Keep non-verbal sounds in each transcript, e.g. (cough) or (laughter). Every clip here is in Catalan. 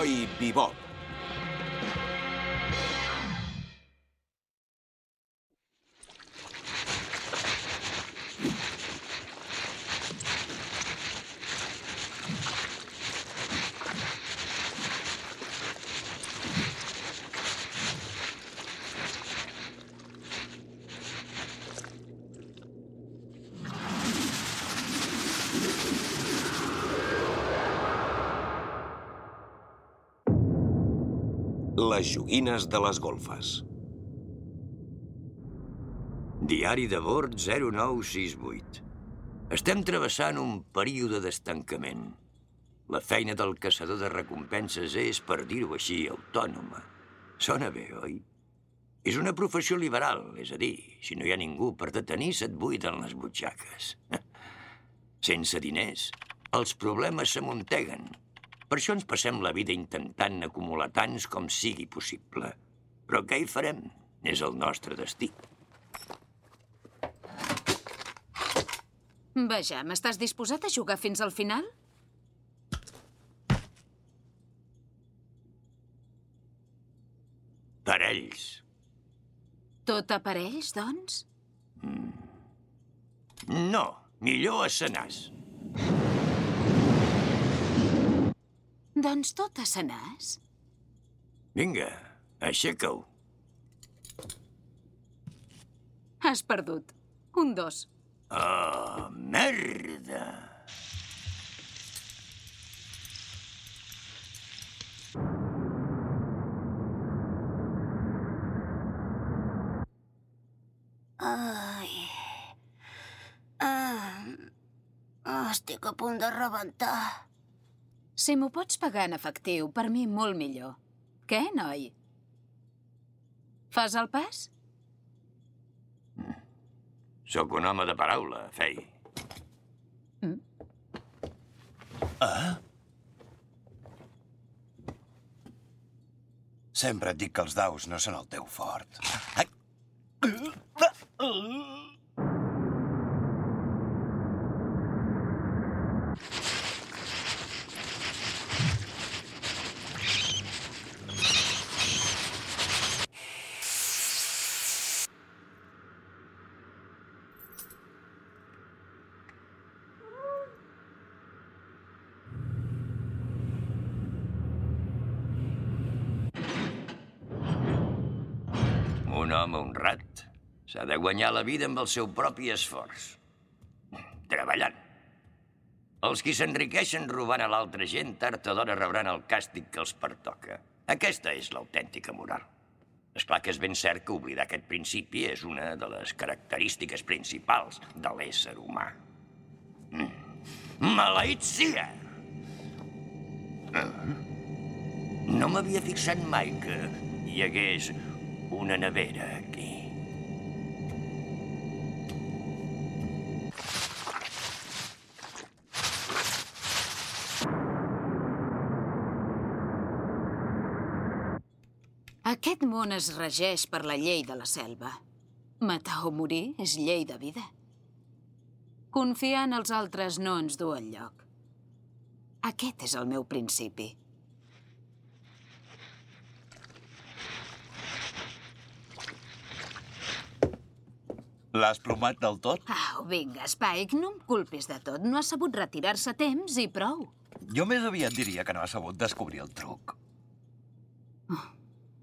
Cowboy Bebop. Les joguines de les golfes. Diari de bord 0968. Estem travessant un període d'estancament. La feina del caçador de recompenses és, per dir-ho així, autònoma. Sona bé, oi? És una professió liberal, és a dir, si no hi ha ningú per detenir, se't buiden les butxaques. (laughs) Sense diners, els problemes s'amunteguen. Per això ens passem la vida intentant acumular tants com sigui possible. Però què hi farem? És el nostre destí. Vejam, estàs disposat a jugar fins al final? Parells. Tot a parells, doncs? No, millor a senars. Doncs tot a senars. Vinga, aixeca-ho. Has perdut. Un dos. Oh, merda! Ai... Ah, estic a punt de rebentar. Si m'ho pots pagar en efectiu, per mi molt millor. Què, noi? Fas el pas? Sóc un home de paraula, Fei. Sempre et dic que els daus no són el teu fort. Ai. Un home honrat. S'ha de guanyar la vida amb el seu propi esforç. Treballant. Els qui s'enriqueixen robant a l'altra gent tard o d'hora rebran el càstig que els pertoca. Aquesta és l'autèntica moral. És clar que és ben cert que oblidar aquest principi és una de les característiques principals de l'ésser humà. Mm. Maleït sia! No m'havia fixat mai que hi hagués una nevera aquí. Món es regeix per la llei de la selva. Matar o morir és llei de vida. Confiar en els altres no ens du enlloc. Aquest és el meu principi. L'has plomat del tot? Au, vinga, Spike, no em culpis de tot. No ha sabut retirar-se a temps i prou. Jo més aviat diria que no ha sabut descobrir el truc.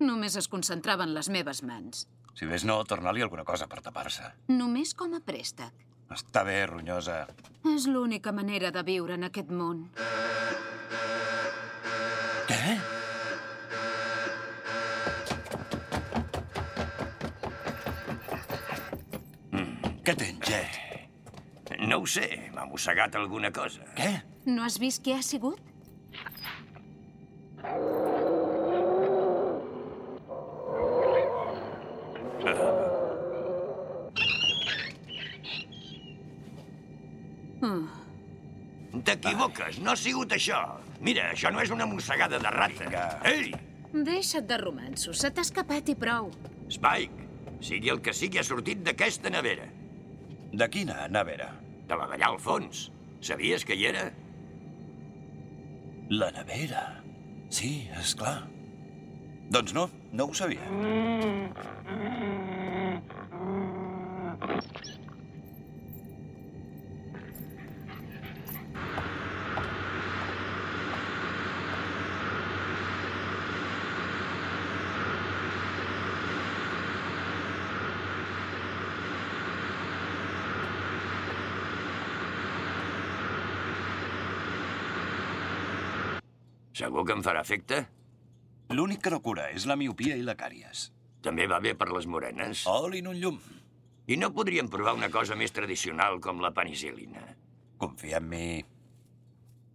Només es concentrava en les meves mans. Si ves no, torna-li alguna cosa per tapar-se. Només com a préstec. Està bé, ronyosa. És l'única manera de viure en aquest món. Què? Què tens, Jack? No ho sé, m'ha mossegat alguna cosa. Què? No has vist què ha sigut? T'equivoques, no ha sigut això. Mira, això no és una mossegada de rata. Vinga. Ei, Deixa't de romansos, se t'ha escapat i prou. Spike, sigui el que sigui, ha sortit d'aquesta nevera. De quina nevera? De la d'allà al fons. Sabies que hi era? La nevera. Sí, és clar. Doncs no, no ho sabia. Segur que em farà efecte? L'únic que no cura és la miopia i la càries. També va bé per les morenes. Oli en un llum. I no podríem provar una cosa més tradicional com la penicil·lina? Confia en mi.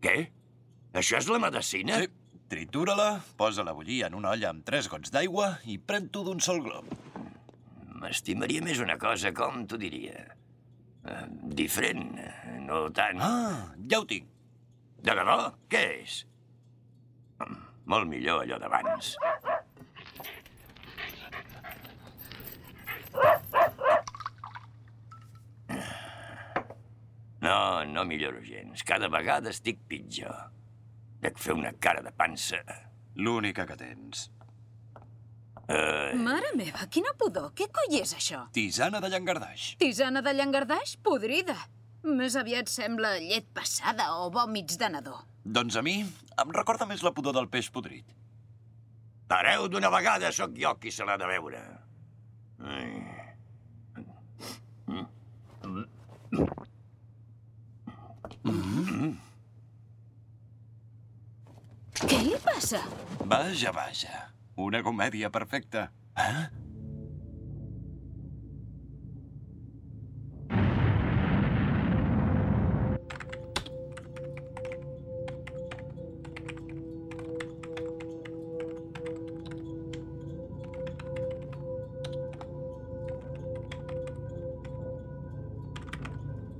Què? Això és la medicina? Sí, tritura-la, posa-la a bullir en una olla amb tres gots d'aigua i pren-t'ho d'un sol glob. M'estimaria més una cosa, com t'ho diria? Eh, diferent, no tant... Ah, ja ho tinc. De debò? Què és? Molt millor allò d'abans. No, no milloro gens. Cada vegada estic pitjor. Dec fer una cara de pansa. L'única que tens. Mare meva, quina pudor! Què coi és això? Tisana de llangardaix. Tisana de llangardaix? Podrida. Més aviat sembla llet passada o vòmits de nadó. Doncs a mi em recorda més la pudor del peix podrit. Pareu d'una vegada, sóc jo qui se l'ha de veure. Ai. Què li passa? Vaja, vaja. Una comèdia perfecta. Eh?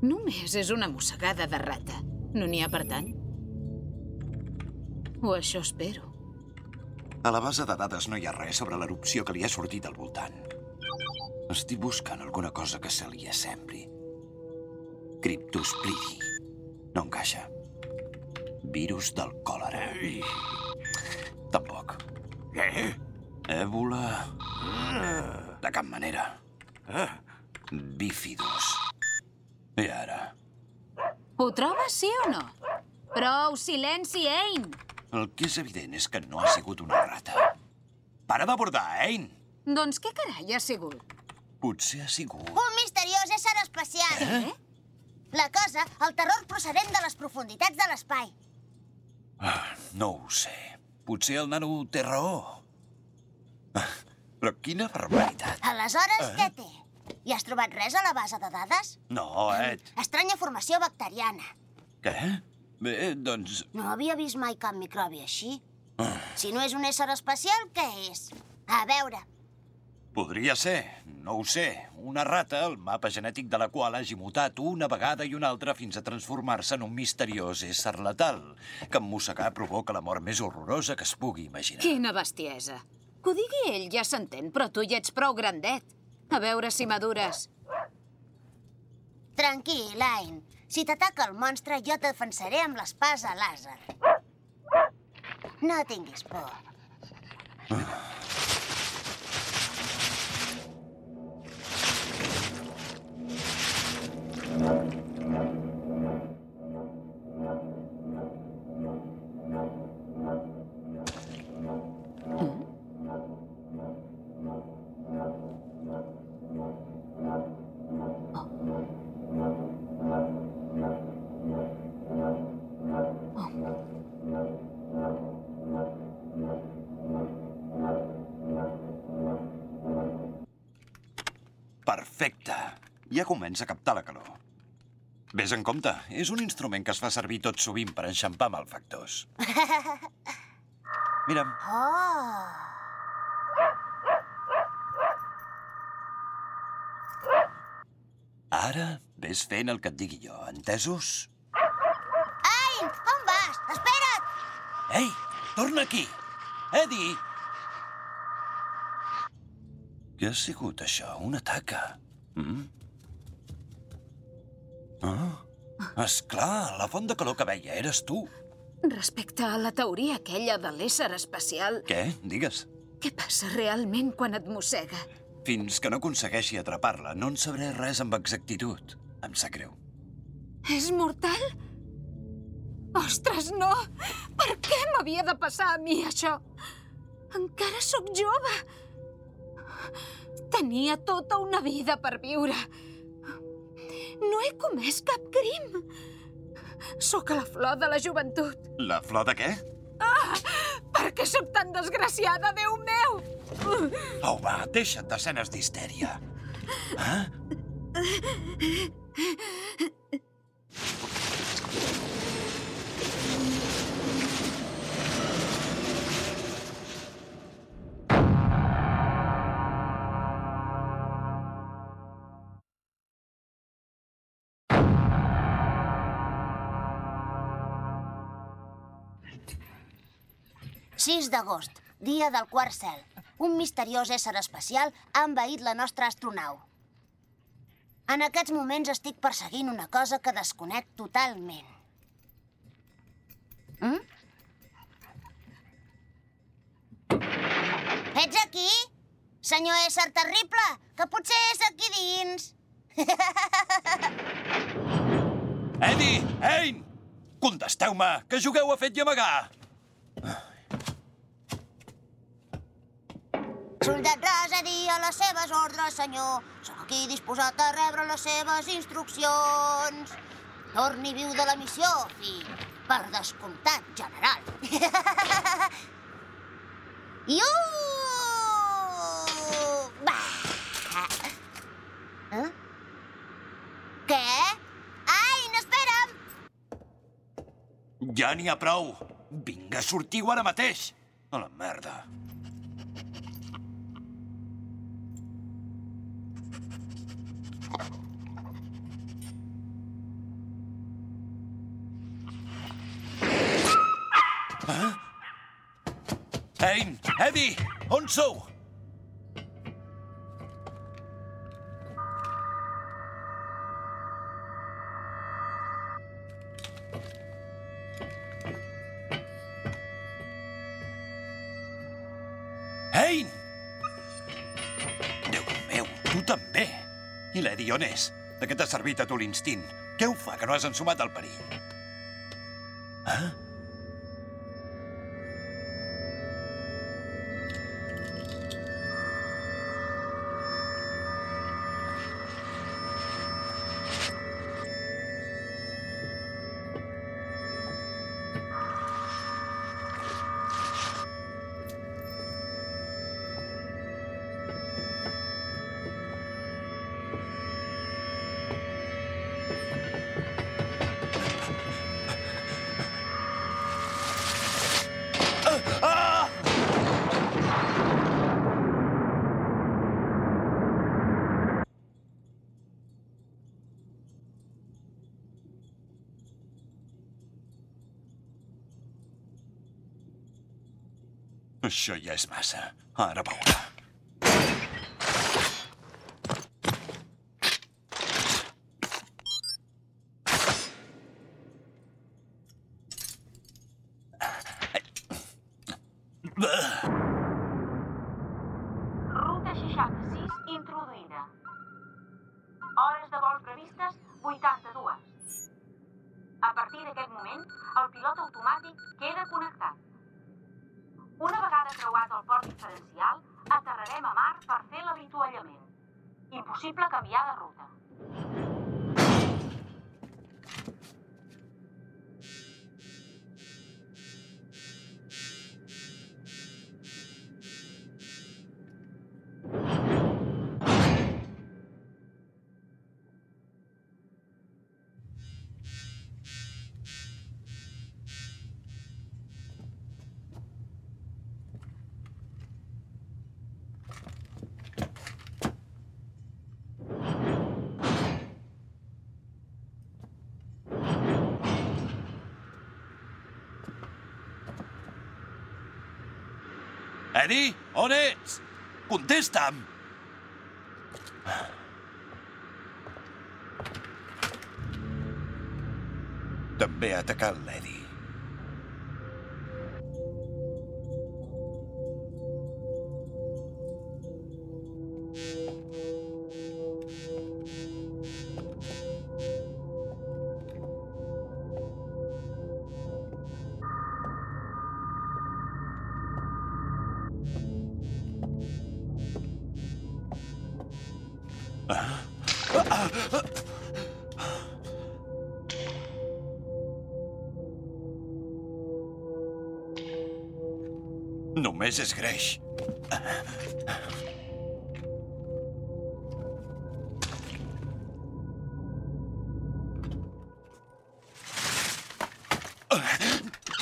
Només és una mossegada de rata. No n'hi ha per tant. O això espero. A la base de dades no hi ha res sobre l'erupció que li ha sortit al voltant. Estic buscant alguna cosa que se li assembli. Criptosplidi. No encaixa. Virus del còlera. Tampoc. Què? Èbola... De cap manera. Bífidus. I ara? Ho trobes, sí o no? Prou, silenci, Ain! El que és evident és que no ha sigut una rata. Para d'abordar, Ein! Doncs què carai ha sigut? Potser ha sigut... Un misteriós ésser espacial. Eh? La cosa, el terror procedent de les profunditats de l'espai. No ho sé. Potser el nano té raó. Ah, Però quina barbaritat. Aleshores, què té? Hi has trobat res a la base de dades? No, Ed. Estranya formació bacteriana. Què? Bé, doncs... No havia vist mai cap microbi així. Si no és un ésser espacial, què és? A veure, Podria ser, no ho sé, una rata, el mapa genètic de la qual hagi mutat una vegada i una altra fins a transformar-se en un misteriós ésser letal, que en mossegar provoca la mort més horrorosa que es pugui imaginar. Quina bestiesa. Que ho digui ell ja s'entén, però tu ja ets prou grandet. A veure si madures. tranquil, Ain. Si t'ataca el monstre, jo te defensaré amb l'espasa làser. No tinguis por. Perfecte. Ja comença a captar la calor. Ves en compte, és un instrument que es fa servir tot sovint per enxampar malfactors. (laughs) Mira'm, Oh! ara ves fent el que et digui jo, entesos? Ai, on vas? Espera't! Ei, torna aquí! Eddie! Què ha sigut això? Una taca? Mm? Ah, esclar, la font de calor que veia eres tu. Respecte a la teoria aquella de l'ésser espacial, Què? Digues. què passa realment quan et mossega? Fins que no aconsegueixi atrapar-la, no en sabré res amb exactitud. Em sap greu. És mortal? Ostres, no! Per què m'havia de passar a mi, això? Encara sóc jove. Tenia tota una vida per viure. No he comès cap crim. Sóc a la flor de la joventut. La flor de què? Per què sóc tan desgraciada, Déu meu? Au, va, deixa't d'escenes d'histèria. Eh? «6 d'agost, dia del quart cel. Un misteriós ésser espacial ha envaït la nostra astronau. En aquests moments estic perseguint una cosa que desconec totalment. Mm? Ets aquí? Senyor ésser terrible, que potser és aquí dins. (laughs) Eddie! Hein! Contesteu-me, que jugueu a fet i amagar! Soldat ras, he dit a les seves ordres, senyor. Sóc aquí disposat a rebre les seves instruccions. Torni viu de la missió, fill. Per descomptat, general. (laughs) Iu! Eh? Què? Ai, no espera'm! Ja n'hi ha prou. Vinga, sortiu ara mateix. A la merda. Eddie, on sou? Hein! Déu meu, tu també. I l'Eddie on és? De què t'ha servit a tu l'instint? Què ho fa que no has ensumat el perill? Ah? Això ja és massa. Ara Vegada creuat el port diferencial, aterrarem a mar per fer l'avituallament. Impossible canviar de ruta. Eddie, on ets? Contesta'm! També ha atacat l'Eddie. Només és greix.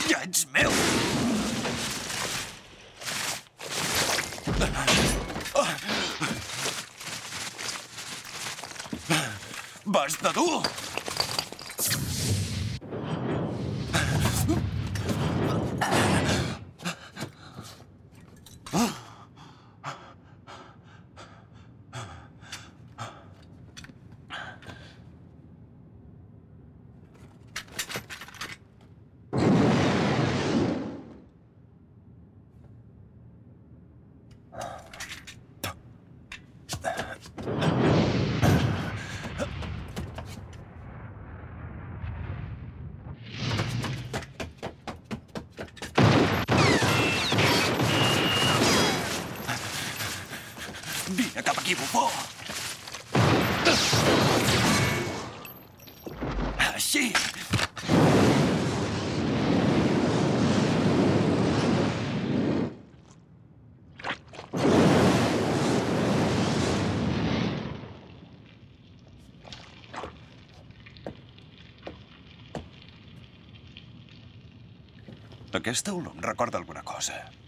Ja ets meu! Vas de dur! Cap aquí, bufó! Així! Aquesta olor em recorda alguna cosa.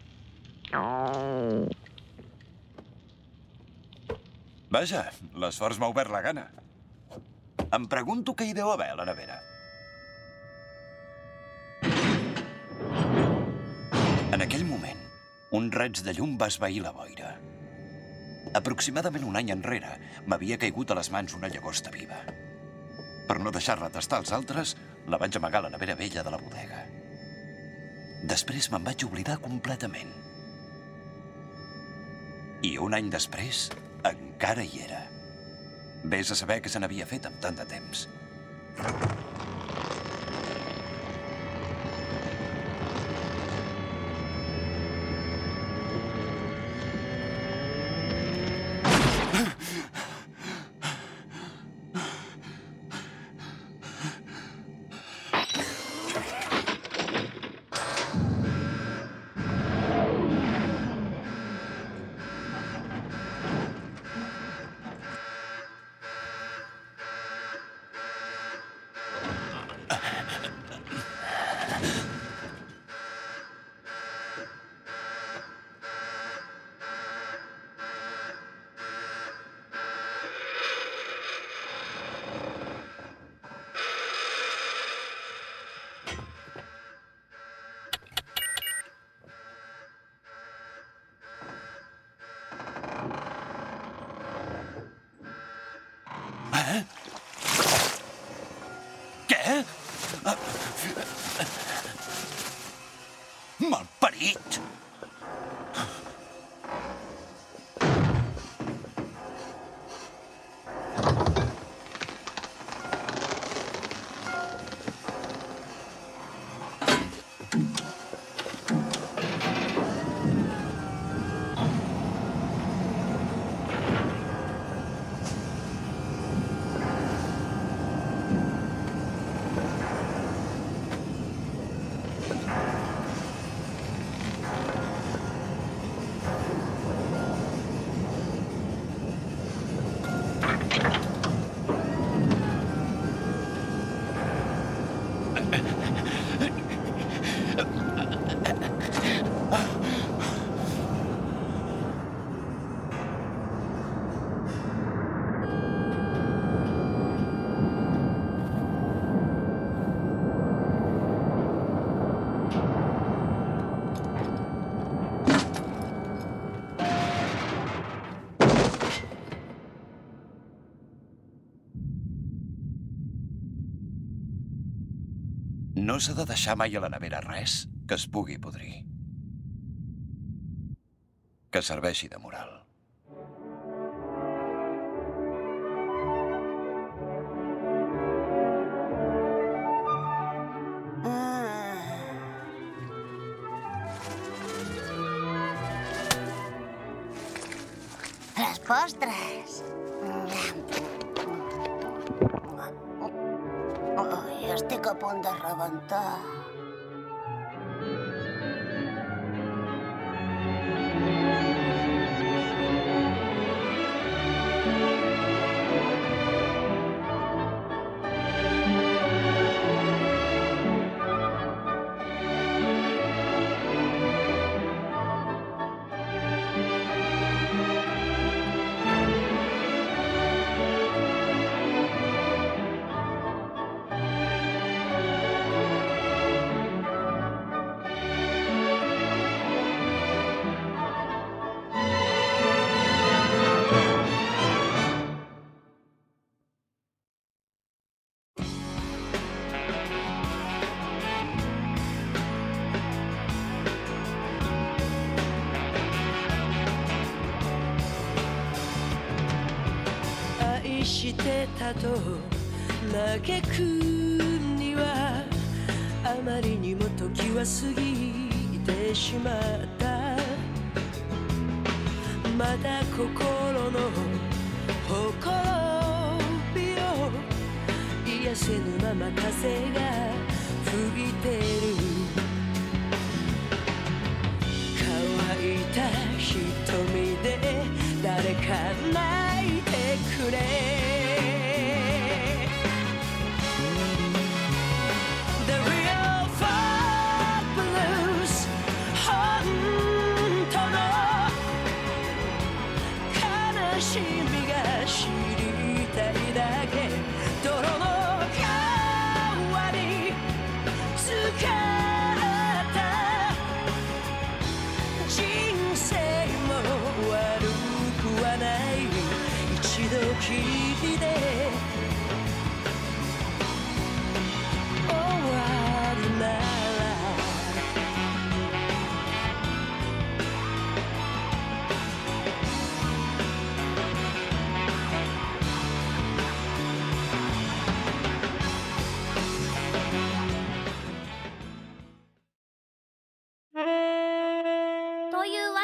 Vaja, l'esforç m'ha obert la gana. Em pregunto què hi deu haver a la nevera. En aquell moment, un raig de llum va esvair la boira. Aproximadament un any enrere m'havia caigut a les mans una llagosta viva. Per no deixar-la tastar als altres, la vaig amagar a la nevera vella de la bodega. Després me'n vaig oblidar completament. I un any després, encara hi era. Ves a saber què se n'havia fet amb tant de temps. Què? Malparit! No s'ha de deixar mai a la nevera res que es pugui podrir. Que serveixi de moral. Les postres. Ai, a punt de rebentar.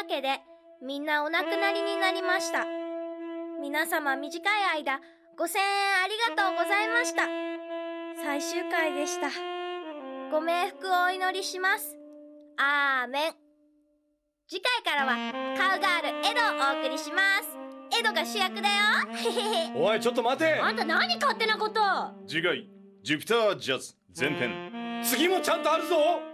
わけで、みんなお亡くなりになりました。皆様短い間、ご声援ありがとうございました。最終回でした。ご冥福をお祈りします。アーメン。次回からは、カウガールエドをお送りします。エドが主役だよ。(laughs) おいちょっと待てあんた何勝手なこと次回ジュピタージャズ前編次もちゃんとあるぞ